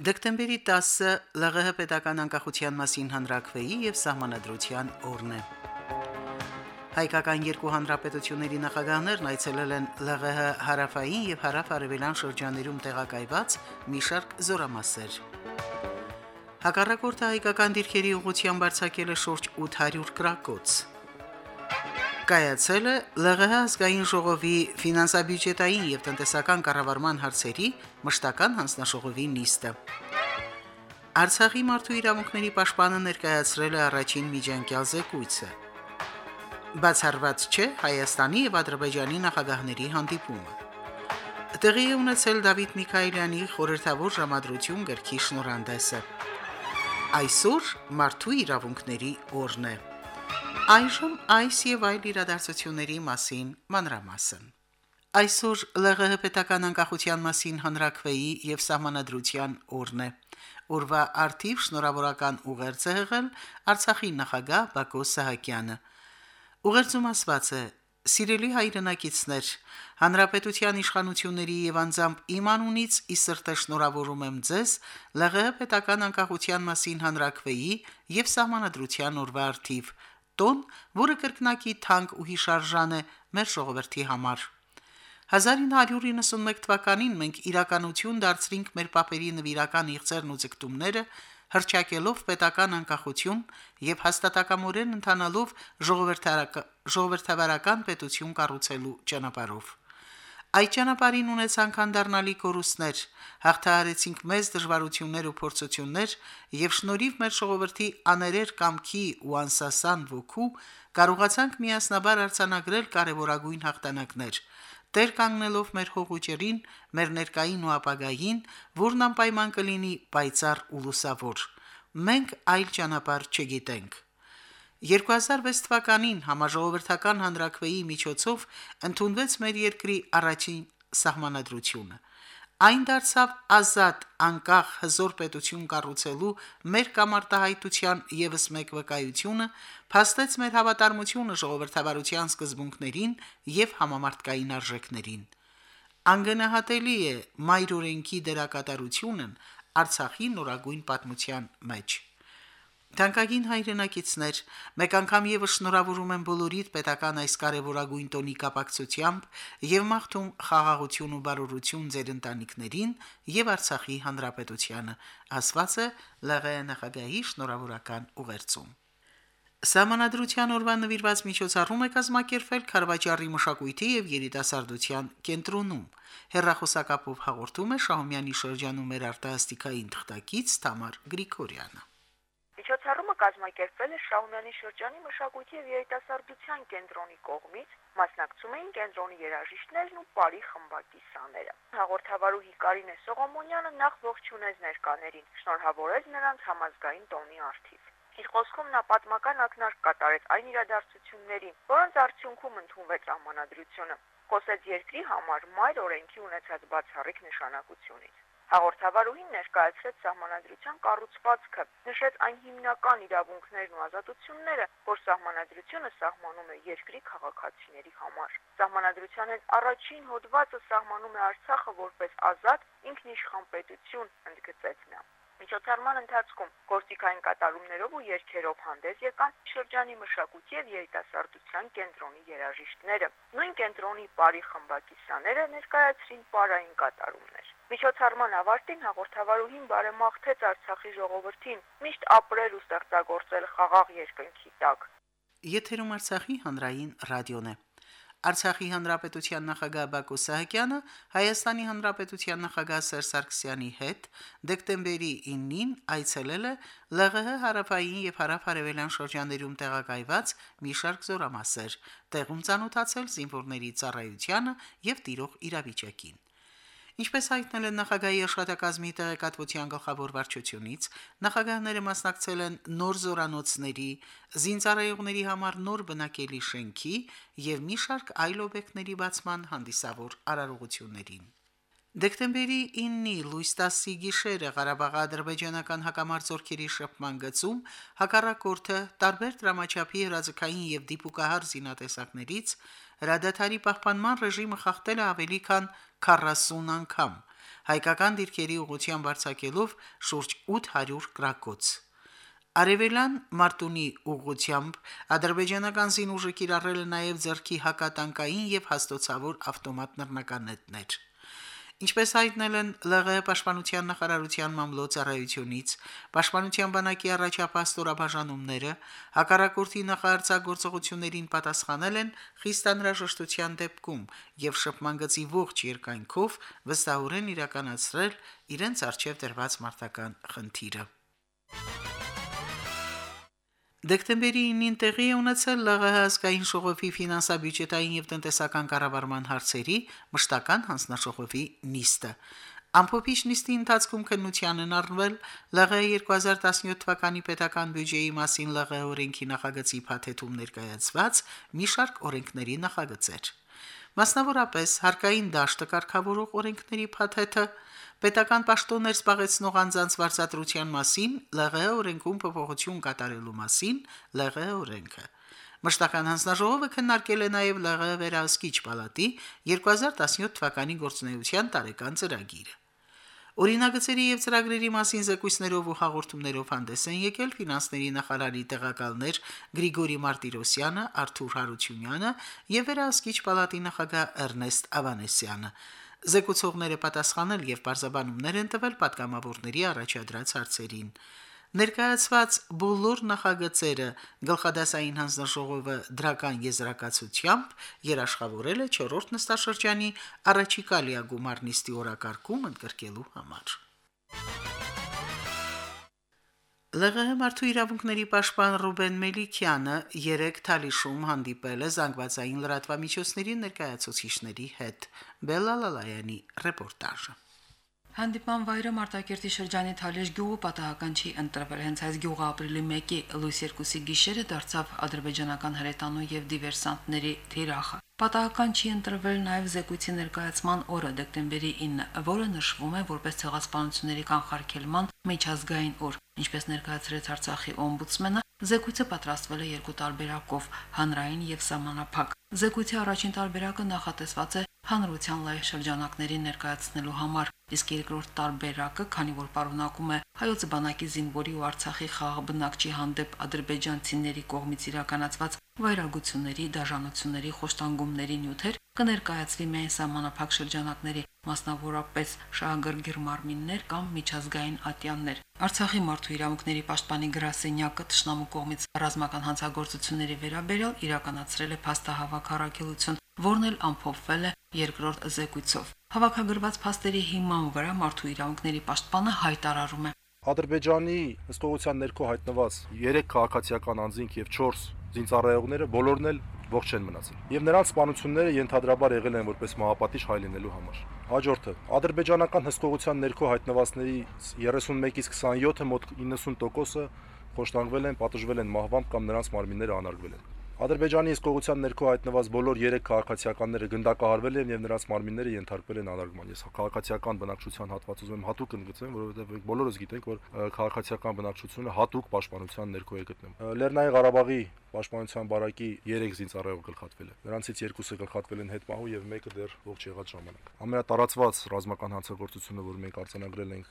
Դեկտեմբերի 10-ը ԼՂՀ պետական անկախության մասին հանրակրվեի եւ սահմանադրության օրն է։ Հայկական երկու հանրապետությունների նախագահներն այցելել են ԼՂՀ հարավային եւ հարավ-արևելյան շրջաներում տեղակայված մի շարք զորամասեր։ Հակառակորդը հայկական դիրքերի ուղղությամբ արձակել է շուրջ 800 գրակոց։ Կայացել է ԼՂՀ ազգային ժողովի ֆինանսա-բյուջետային եւ տնտեսական կառավարման հարցերի մշտական հանձնաժողովի նիստը։ Արցախի մարդու իրավունքների պաշտպանը ներկայացրել է առաջին միջանկյալ զեկույցը։ Բացառված չէ Հայաստանի եւ Ադրբեջանի նախագահների հանդիպումը։ Տեղի է ունեցել Դավիթ Միքայելյանի խորհրդավոր ժամադրություն գրքի շնորհանդեսը։ Այսօր մարդու իրավունքների օրն է։ Այժմ այս եւ այլ իրադարձությունների մասին մանրամասն։ Այսօր ԼՂՀ պետական անկախության մասին հանրակրվեի եւ սահմանադրության օրն է։ Օրվա արդիվ շնորհավորական ուղերձ է եղել Արցախի նախագահ Բակո Սահակյանը։ Ուղերձում ասված է. Սիրելի հայրենակիցներ, հանրապետության իշխանությունների եւ անձամբ իմ անունից ի սրտե շնորհավորում եմ ձեզ ԼՂՀ պետական անկախության մասին հանրակրվեի եւ սահմանադրության օրվա արդիվ տոն, որը կրկնակի թանկ ու հիշարժան է մեր ժողովրդի համար։ 1991 թվականին մենք իրականություն դարձրինք մեր papերի նվիրական իղձերն ու ձգտումները, հրճակելով պետական անկախություն եւ հաստատակամորեն ընթանալով ժողովրդավարական պետություն կառուցելու ճանապարհով։ Այդ ճանապարհին ունեցանք անդառնալի կորուստներ, հաղթահարեցինք մեծ դժվարություններ ու փորձություններ եւ շնորհիվ մեր ժողովրդի աներեր կամքի ու անսասան ոգու կարողացանք միասնաբար արձանագրել կարևորագույն հաղթանակներ, տեր կանգնելով մեր հողուճերին, մեր ներկային ու ապագային, որն անպայման կլինի պայծառ ու լուսավոր։ Մենք այլ ճանապարհ չգիտենք։ 2006 թվականին համաժողովրդական հանրակրվեի միջոցով ընդունվեց մեր երկրի առաջին սահմանադրությունը։ Այն դարձավ ազատ, անկախ հզոր պետություն կառուցելու մեր կամարտահայտության եւս մեկ վկայությունը, փաստեց մեր հավատարմությունը ժողովրդավարության սկզբունքներին եւ համամարտկային արժեքներին։ Անգնահատելի է մայր օրենքի դերակատարությունն Արցախի նորագույն պատմության մեջ։ Թանկագին հայրենակիցներ, մեկ անգամ եւս շնորհավորում եմ բոլորիդ պետական այս կարևորագույն տոնի կապակցությամբ եւ մաղթում խաղաղություն ու բարօրություն ձեր ընտանիքներին եւ Արցախի հանրապետությանը, ասված է ԼՂ նախագահի շնորհավորական ուղերձում։ Սամանադրության օրվան նվիրված միջոցառում է կազմակերպվել Խարվաճարի մշակույթի եւ երիտասարդության կենտրոնում։ Հերրախոսակապով հաղորդում է Շահումյանի շրջանում մեր արտասթիկային թղթակից Թամար Գրիգորյանը։ Միջոցառումը կազմակերպվել է Շահումյանի շրջանի մշակույթի եւ երիտասարդության կենտրոնի կողմից, մասնակցում էին կենտրոնի երաժիշտներն ու բարի խմբակիսաները։ Հաղորդավարուհի Կարինե Սողոմոնյանը նախ ողջունեց ներկաներին, շնորհավորեց նրանց համազգային տոնի արդիվ։ Իր խոսքում նա պատմական ակնարկ կատարեց այն իրադարձություններին, որոնց արդյունքում ընդունվեց ամանադրությունը։ Խոսեց երկրի համար մայր օրենքի ունեցած բացառիկ նշանակությունից։ Հաղորդավարուհին ներկայացրեց սահմանադրության կառուցվածքը, նշեց այն հիմնական իրավունքներն ու ազատությունները, որ սահմանադրությունը սահմանում է երկրի քաղաքացիների համար։ Սահմանադրության առաջին հոդվածը սահմանում է Արցախը որպես ազատ ինքնիշխան պետություն, ընդգծեց նա։ Միջոցառման ընթացքում գործիքային կատարումներով ու երգերով հանդես եկան շրջանի մշակույթի եւ երիտասարդության կենտրոնի երաժիշտները։ Նույն կենտրոնի բարի խմբակիսաները ներկայացրին պարային կատարումներ։ Միջոցառման ավարտին հաղորդավարուհին բարեմաղթեց Արցախի ժողովրդին միշտ ապրել ու ստեղծագործել խաղաղ երկնքի տակ։ Եթերում Արցախի հանրային ռադիոն է։ Արցախի հանրապետության նախագահ Բակո Սահակյանը Հայաստանի հանրապետության նախագահ Սերժ Սարգսյանի հետ դեկտեմբերի 9-ին այցելել է ԼՂՀ հարավային եւ հարավ-արևելյան շրջաններում տեղակայված մի շարք զորամասեր, տեղում ցանոթացել զինվորների ծառայությանը եւ տիրող իրավիճակին։ Ինչպես հայտնել են նախագահի աշխատակազմի տեղեկատվության գլխավոր վարչությունից, նախագահները մասնակցել են նոր զորանոցների, զինծառայողների համար նոր բնակելի շենքի եւ մի շարք այլ օբյեկտների բացման հանդիսավոր արարողություններին։ Դեկտեմբերի 9-ի լույս 10-ի գիշերը Ղարաբաղի ադրբեջանական հակամարտությունների շփման գծում հակառակորդը տարբեր դրամաչափի հրաձգային եւ դիպուկահար զինատեսակներից հրադադարի պահպանման ռեժիմը խախտել է ավելի քան 40 անգամ, հայկական դիրքերի ուղղությամբ արձակելով շուրջ 800 գրակոց։ Արևելան Մարտունի ուղությամբ ադրբեջանական զինուժը կիրառել է նաև ձերքի հակատանկային եւ հաստոցավոր ավտոմատ նռնականետներ։ Ինչպես հայտնել են ԼՂՀ պաշտպանության նախարարության մամլոյցարայությունից, պաշտպանության բանակի առաջապահ ստորաբաժանումները հակառակորդի նախարարցագործողություններին պատասխանել են խիստ անհրաժեշտության դեպքում եւ շփման գծի ողջ երկայնքով վստահորեն իրականացրել իրենց արջև դրված մարտական խնդիրը։ Դեկտեմբերի 9-ին տեղի է ունեցել ԼՂՀ ազգային ժողովի ֆինանսա-բյուջետային եւ տնտեսական կառավարման հարցերի մշտական հանձնաժողովի նիստը։ Ամփոփիչ նիստի ընթացքում քննության են առնվել ԼՂՀ 2017 թվականի պետական բյուջեի մասին ԼՂՀ օրենքի նախագծի փաթեթում ներկայացված մի շարք օրենքների նախագծեր։ Մասնավորապես հարկային դաշտը կարգավորող օրենքների փաթեթը Պետական պաշտոններ զբաղեցնող անձանց վարձատրության մասին ԼՂՀ օրենքում փոփոխություն կատարելու մասին ԼՂՀ օրենքը։ Մշտական հանձնաժողովը քննարկել է նաև ԼՂՀ վերահսկիչ պալատի 2017 թվականի գործունեության տարեկան ծրագիրը։ Օրինագծերի եւ ծրագրերի մասին զեկույցներով ու հաղորդումներով հանդես են եկել ֆինանսների նախարարի տեղակալներ Գրիգորի Մարտիրոսյանը, Արթուր Հարությունյանը եւ Վերահսկիչ պալատի նախագահ Էրնեստ Ավանեսյանը։ Զեկուցողները պատասխանել եւ բարձաբանումներ են տվել պատգամավորների առաջադրած հարցերին։ Ներկայացված բոլոր նախագծերը գլխադասային հանձնաժողովը դրական եզրակացությամբ երաշխավորել է 4-րդ նստաշրջանի առաջիկա լիագումար նիստի օրակարգում ընդգրկելու համար։ ԼՂՀ մարդու իրավունքների պաշտպան Ռուբեն Մելիքյանը երեք Թալիշում հանդիպել է զանգվածային լրատվամիջոցների ներկայացուցիչների հետ։ Բելալալայանի ռեպորտաժը։ Հանդիպան վայրը Մարտակերտի շրջանի Թալեշ գյուղը պատահական չի ընտրվել։ Հենց այս գյուղը ապրիլի 1-ի լույս 2-ի գիշերը դարձավ ադրբեջանական հրետանու եւ դիվերսանտների թիրախը։ Պատահական չի ընտրվել նաև զեկույցի ներկայացման օրը դեկտեմբերի 9, որը նշվում է որպես ցեղասպանությունների կանխարգելման միջազգային օր։ Ինչպես ներկայացրեց Արցախի օմբուդսմենը, զեկույցը պատրաստվել է երկու տարբերակով՝ հանրային եւ սահմանափակ։ Զեկույցի առաջին տարբերակը նախատեսված է հանրության լայվ շրջանակներին ներկայացնելու համար, իսկ երկրորդ տարբերակը, քանի որ պարունակում է հայոց բանակի զինվորի ու Արցախի խաղ բնակչի հանդեպ ադրբեջանցիների կողմից իրականացված վայրագությունների, դաժանությունների, խոշտանգումների նյութեր կներկայացվի միայն սահմանափակ շրջանակների, մասնավորապես շահագրգիռ մարմիններ կամ միջազգային ատյաններ։ Արցախի մարդու իրավունքների պաշտպանի գրասենյակը տշնամու կողմից ռազմական հանցագործությունների վերաբերյալ իրականացրել է փաստահավաք առաքելություն, որն էլ ամփոփվել է երկրորդ զեկույցով։ Հավաքագրված փաստերի հիման վրա մարդու իրավունքների պաշտպանը հայտարարում է. Ադրբեջանի հսկողության ներքո հայտնված 3 քաղաքացիական անձինք եւ 4 զինծառայողները բոլորն էլ ողջ են մնացել։ Եվ նրանց սպանությունները ենթադրաբար եղել են որպես մահապատիժ հայ լինելու համար։ Հաջորդը ադրբեջանական հսկողության ներքո հայտնվածների 31-ից 27-ը մոտ 90%-ը խոշտանգվել են, պատժվել են մահվամբ կամ նրանց մարմինները անարգվել են։ Ադրբեջանի իսկողության ներքո հայտնված բոլոր 3 քաղաքացիականները գնդակահարվել են եւ նրանց մարմինները ենթարկվել են անարգման։ Ես քաղաքացիական բնակչության հատված ուզում եմ հատուկ ընդգծեմ, որովհետեւ բոլորս գիտենք, որ քաղաքացիական բնակչությունը հատուկ պաշտպանության ներքո է գտնվում։ Լեռնային Ղարաբաղի պաշտպանության բարակի 3 զինծառայող գլխատվել է։ Նրանցից երկուսը գլխատվել են հետմահու եւ մեկը դեռ ողջ եղած ժամանակ։ Ամենատարածված ռազմական հանցագործությունը, որ մենք արձանագրել ենք,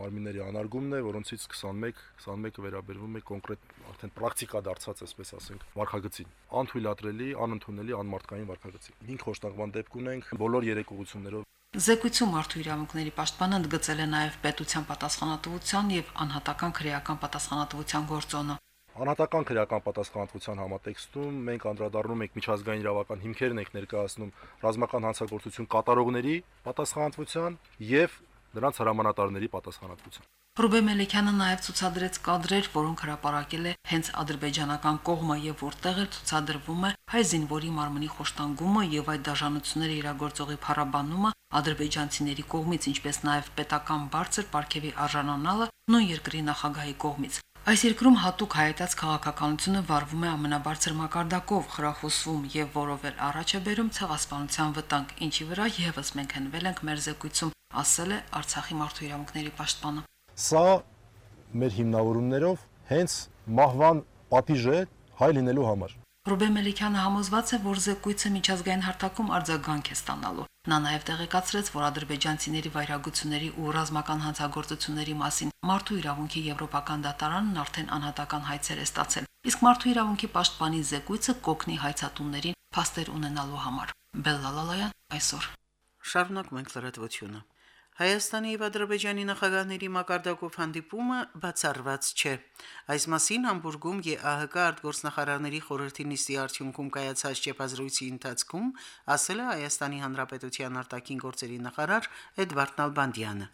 մարմինների անարգումն է, որոնցից 21 21-ը վերաբերվում է կոնկրետ արդեն պրակտիկա դարձած, այսպես ասենք, վարկագծին։ Անթույլատրելի, անընդունելի, անմարտկային վարկագծի։ 5 խոշտանգման դեպք ունենք բոլոր երեք ուղություններով Զեկույցում մարդու իրավունքների պաշտպանը ընդգծել է նաև պետության պատասխանատվության եւ անհատական քրեական պատասխանատվության գործոնը։ Անհատական քրեական պատասխանատվության համատեքստում մենք անդրադառնում ենք միջազգային իրավական հիմքերն ենք ներկայացնում ռազմական հանցագործություն կատարողների պատասխանատվության եւ նրանց հրամանատարների պատասխանատվության։ Ռուբե Մելիքյանը նաև ցուցադրեց կադրեր, որոնք հրապարակել է հենց ադրբեջանական կողմը եւ որտեղ էլ ցուցադրվում է հայ զինվորի մարմնի խոշտանգումը եւ այդ դաշնությունները իրագործողի փառաբանումը ադրբեջանցիների կողմից, ինչպես նաև պետական բարձր պարգևի արժանանալը նույն երկրի նախագահի կողմից։ Այս երկրում հատուկ հայտած քաղաքականությունը վարվում է ամենաբարձր մակարդակով, խրախուսվում եւ որով էլ առաջ է բերում ցեղասպանության վտանգ, ինչի վրա եւս մենք հնվել ենք մեր զեկույցում, ասել է Արցախի մարդու իրավունքների պաշտպանը։ Սա մեր հիմնավորումներով հենց մահվան պատիժ է հայ լինելու համար։ Ռուբեն Մելիքյանը համոզված է, որ զեկույցը միջազգային հարթակում արձագանք է ստանալու։ Նա նաև տեղեկացրեց, որ ադրբեջանցիների վայրագությունների ու ռազմական հանցագործությունների մասին մարդու իրավունքի եվրոպական դատարանն արդեն անհատական հայցեր է ստացել։ Իսկ մարդու իրավունքի պաշտպանի զեկույցը կոգնի հայցատուններին փաստեր ունենալու համար։ Բելլալալայան այսօր։ Շարունակում ենք լրատվությունը։ Հայաստանի եւ Ադրբեջանի նախագահների մակարդակով հանդիպումը բացառված չէ։ Այս մասին Համբուրգում ԵԱՀԿ արտգործնախարարների խորհրդի նիստի արդյունքում կայացած ճեպազրույցի ընթացքում ասել է Հայաստանի Հանրապետության արտաքին գործերի նախարար Էդվարդ Նալբանդյանը։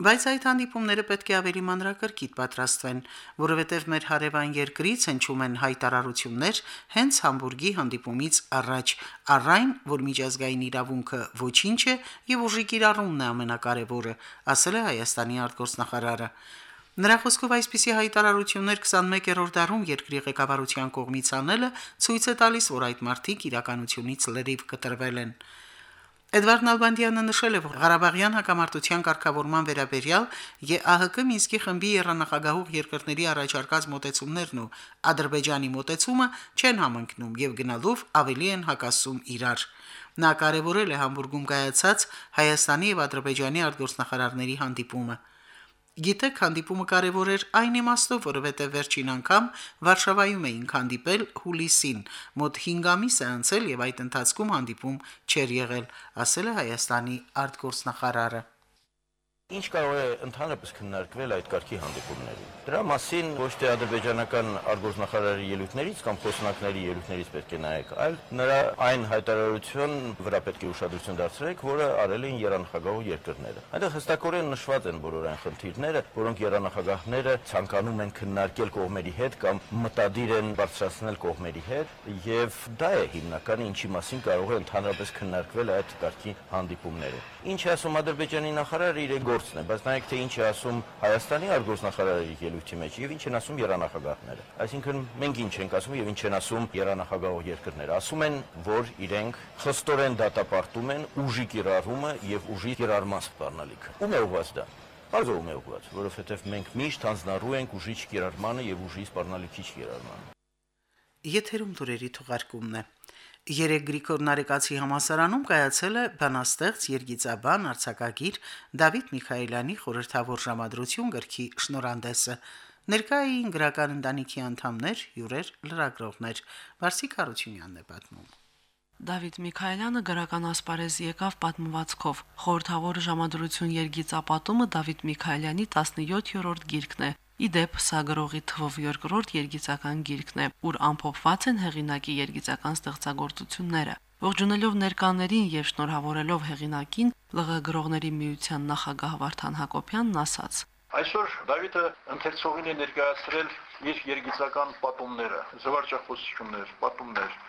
Բայց այդ հանդիպումները պետք է ավելի մանրակրկիտ պատրաստվեն, որովհետև մեր հարևան երկրից հնչում են հայտարարություններ հենց Համբուրգի հանդիպումից առաջ, առայն, որ միջազգային իրավունքը ոչինչ է եւ ուժի կիրառումն է ամենակարևորը, ասել է Հայաստանի արտգործնախարարը։ Նրա խոսքով այսպիսի հայտարարություններ 21-րդ դարում երկրի ղեկավարության կողմից անելը ցույց է տալիս, որ այդ մարտիկ իրականությունից լրիվ կտրվել են։ Էդվարդ Նալբանդյանը նշել է, որ Ղարաբաղյան հակամարտության կարգավորման վերաբերյալ ԵԱՀԿ Մինսկի խմբի երանախագահող երկրների առաջարկած մոտեցումներն ու Ադրբեջանի մոտեցումը չեն համընկնում եւ գնալով ավելի են հակասում իրար։ Նա կարևորել է Համբուրգում կայացած Հայաստանի եւ Ադրբեջանի արտգործնախարարների հանդիպումը։ Գիտեք, հանդիպումը կարևոր էր այն իմաստով, որովհետև վերջին անգամ Վարշավայում էինք հանդիպել հուլիսին, մոտ 5 ամիս է անցել եւ այդ ընթացքում հանդիպում չէր եղել, ասել է Հայաստանի արտգործնախարարը։ Ինչ կարող է ընդհանրապես քննարկվել այդ կարգի հանդիպումներում։ Դրա մասին ոչ թե ադրբեջանական արգորձնախարարի ելույթներից կամ խոսնակների ելույթներից պետք է նայեք, այլ նրա այն հայտարարություն վրա պետք է ուշադրություն դարձրեք, որը արել են երանախագահող երկրները։ Այնտեղ հստակորեն նշված են բոլոր այն խնդիրները, որոնք երանախագահները ցանկանում են քննարկել կողմերի հետ կամ մտադիր են բարձրացնել կողմերի հետ, եւ դա է հիմնականը ինչի մասին կարող է ընդհանրապես քննարկվել այդ կարգի հանդիպումները։ Ինչ ասում Ադրբեջանի նախարարը իր գործն է, բայց նայեք թե ինչ է ասում Հայաստանի արտգործնախարարի ելույթի մեջ եւ ինչ են ասում երանախագահները։ Այսինքն մենք ինչ ենք ասում եւ ինչ են ասում երանախագահող երկրները։ Ասում են, որ իրենք խստորեն դատապարտում են ուժի կիրառումը եւ ուժի կիրառման սպառնալիքը։ Ում է ուղղված դա։ Բարձր ում է ուղղված, որովհետեւ մենք միշտ հանձնառու ենք ուժի կիրառմանը եւ ուժի սպառնալիքի կիրառմանը։ Եթերում դուրերի թողարկումն է։ Երեք Գրիգոր Նարեկացի համասարանում կայացել է բանաստեղծ Երգիծաբան արցակագիր Դավիթ Միքայելյանի խորհրդավոր ժամադրություն գրքի շնորհանդեսը։ Ներկային գրական ընտանիքի անդամներ, հյուրեր, լրագրողներ։ Վարսիկ Հարությունյանն է պատմում։ Դավիթ Միքայելյանը գրական ասպարեզ եկավ պատմվածքով։ Խորհրդավոր ժամադրություն Երգիծապատումը Դավիթ Միքայելյանի 17-րդ գիրքն է։ Իդեպ սա գրողի թվով երկրորդ երգիծական գիրքն է, ուր ամփոփված են հեղինակի երգիծական ստեղծագործությունները։ Ողջունելով ներկաներին եւ շնորհավորելով հեղինակին, ԼՂ գրողների միության նախագահ Վարդան Հակոբյանն ասաց. Այսօր Դավիթը ընթերցողին է ներկայացրել իր երգիծական պատումները, զվարճախոսություններ, պատումներ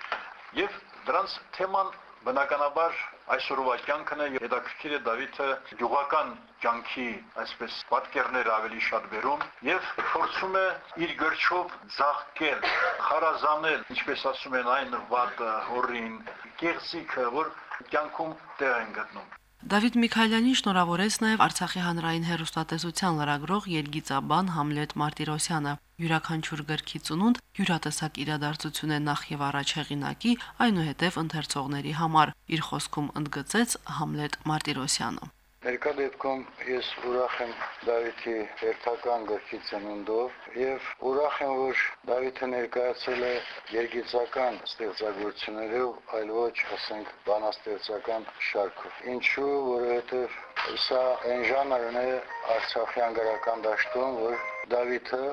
եւ դրանց թեման Բնականաբար այսօրվա կյանքն է հետաքրքիր է Դավիթը յուղական կյանքի այսպես պատկերներ ավելի շատ վերում եւ փորձում է իր գրչով զաղկել, խարազանել, ինչպես ասում են այն վատ հորին, կեղծիքը, որ կյանքում տեղ են գտնում։ Դավիթ Միքայելյանին շնորհավորեց նաև Արցախի հանրային հերոստատեսության լրագրող Երգիծաբան Համլետ Մարտիրոսյանը։ Յուրաքանչյուր գրքի ծնունդ յուրատեսակ իրադարձություն է նախ եւ առաջ հեղինակի, այնուհետև ընթերցողների համար։ Իր խոսքում ընդգծեց Համլետ Մարտիրոսյանը։ Ներկա դեպքում ես ուրախ եմ Դավիթի հերթական գրքի ծնունդով եւ ուրախ եմ, որ Դավիթը ներկայացել է երգիծական ստեղծագործություններով, այլ ոչ, ասենք, բանաստեղծական շարքով։ Ինչու, որովհետեւ սա այն ժանրն է Արցախյան գրական դաշտում, որ Դավիթը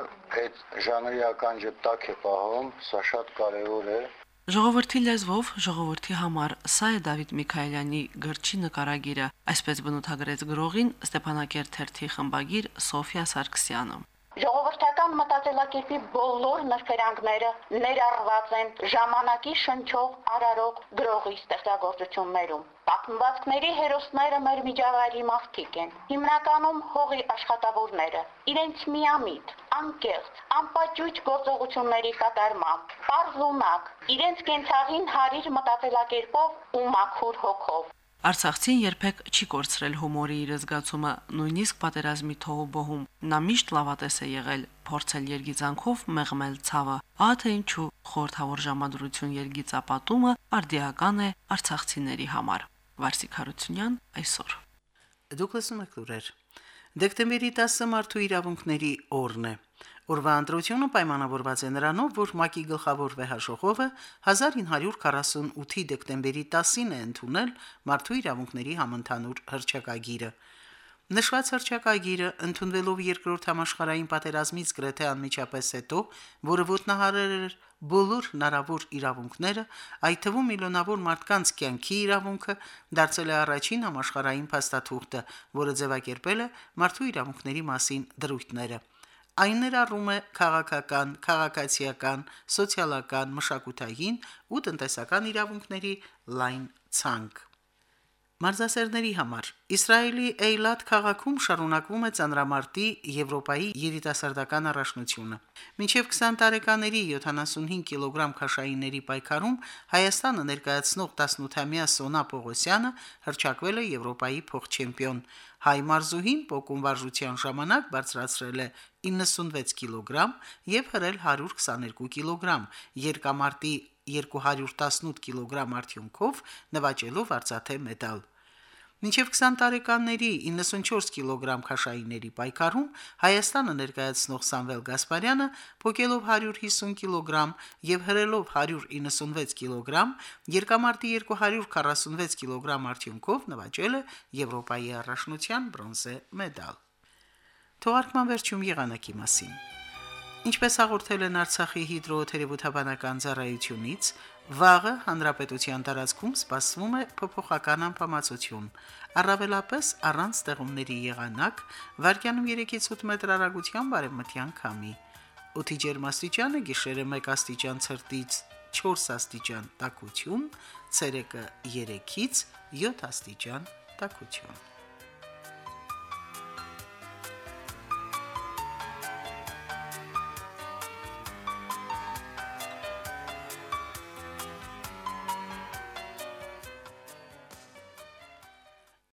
այդ ժանրի ականջը տակ է պահում, սա շատ կարևոր է Ժողովրդի լեզվով ժողովրդի համար սա է Դավիթ Միքայելյանի գրչի նկարագիրը, այսպես բնութագրեց գրողին Ստեփանակերտ թերթի խմբագիր Սոֆիա Սարգսյանը։ Ժողովրդական մտածելակերպի բոլոր նրբերանգները ներառված են ժամանակի շնչող արարող գրողի ստեղծագործություններում։ Պատմվածքների հերոսները մեր միջավայրի մարդիկ են։ Հիմնականում հողի աշխատավորները, իրենց միամիտ, անկեղծ, անպաճույճ գործողությունների կատարմամբ, պարզունակ, իրենց կենցաղին հարիր մտածելակերպով ու մաքուր հոգով։ Արցախցին երբեք չի կորցրել հումորի իր զգացումը, նույնիսկ պատերազմի թողոբոհում։ Նա միշտ լավատես է եղել, փորձել երգիծանքով մեղմել ցավը։ Ահա թե ինչու խորթավոր ժամադրություն երգիծապատումը արդիական է արցախցիների համար։ Վարսիկ Հարությունյան այսօր։ Դուք լսում եք լուրեր։ Դեկտեմբերի 10-ը մարդու իրավունքների օրն է։ Օրվա ընտրությունը պայմանավորված է նրանով, որ ՄԱԿ-ի գլխավոր վեհաժողովը 1948-ի դեկտեմբերի 10-ին է ընդունել Մարդու իրավունքների համընդհանուր հռչակագիրը։ Նշված հռչակագիրը ընդունվելով երկրորդ համաշխարհային պատերազմից գրեթե անմիջապես հետո, որը ոտնահարել էր բոլոր հնարավոր իրավունքները, այդ թվում միլիոնավոր մարդկանց կյանքի իրավունքը, դարձել է առաջին համաշխարհային փաստաթուղթը, որը ձևակերպել է մարդու իրավունքների մասին դրույթները։ Այն ներառում է քաղաքական, քաղաքացիական, սոցիալական, մշակութային ու տնտեսական իրավունքների լայն ցանկ։ Մարզասերների համար Իսրայելի Էյլատ քաղաքում շարունակվում է ծանրամարտի Եվրոպայի երիտասարդական առաջնությունը։ Մինչև 20 տարեկաների 75 կիլոգրամ քաշայինների պայքարում Հայաստանը ներկայացնող 18-ամյա Սոնա Պողոսյանը հրճակվել է Եվրոպայի փոխ-չեմպիոն։ Հայ մարզուհին փոկում վարժության ժամանակ բարձրացրել է 96 կիլոգրամ եւ հրել 122 կիլոգրամ։ Երկամարտի 218 կիլոգրամ արդյունքով նվաճելով արծաթե մեդալ։ Մինչև 20 տարեկանների 94 կիլոգրամ քաշայինների պայքարում Հայաստանը ներկայացնող Սամվել Գասպարյանը փոկելով 150 կիլոգրամ եւ հրելով 196 կիլոգրամ, երկամարտի 246 կիլոգրամ արդյունքով նվաճել է Եվրոպայի առաջնության բրոնզե մեդալ։ Թողարկման վերջում եղանակի մասին։ Ինչպես հաղորդել են Արցախի հիդրոթերապևտաբանական ծառայությունից, վաղը հանրապետության տարածքում սպասվում է փոփոխական ամպամածություն, առավելապես առանց ստեղումների եղանակ, վարկյանում 3-ից 8 մետր արագության բարեմտյան քամի։ Օդի ջերմաստիճանը գիշերը 1 աստիճան ցրտից 4 աստիճան տաքություն, ցերեկը 3-ից 7 աստիճան տաքություն։